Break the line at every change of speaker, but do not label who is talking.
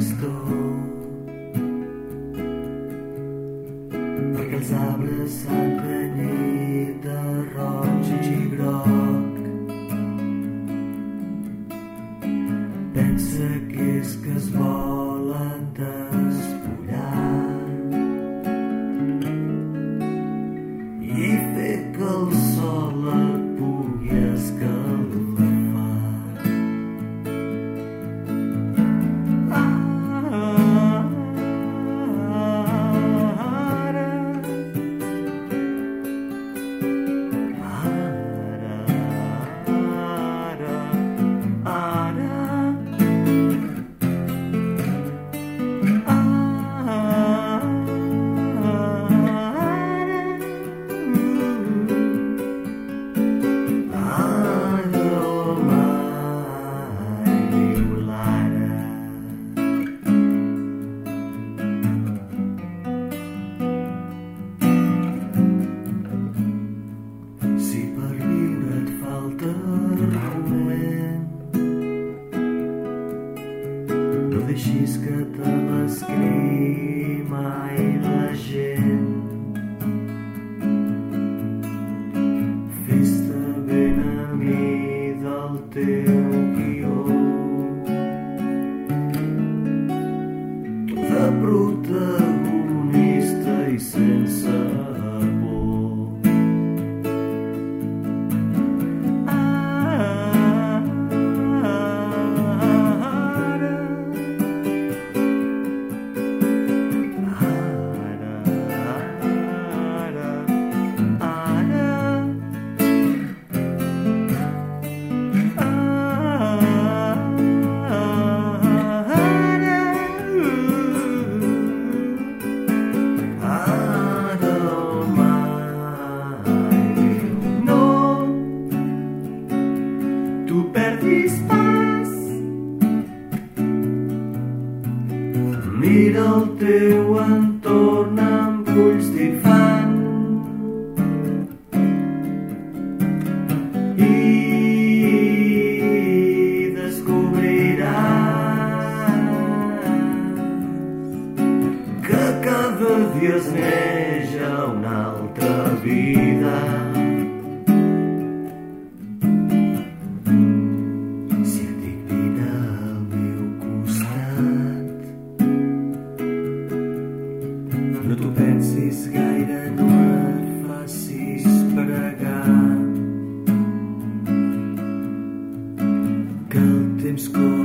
Cristo. Recasables al escapamos clima e. Mira el teu entorn amb ulls d'infant i descobriràs que cada dia es neix a una altra vida. school.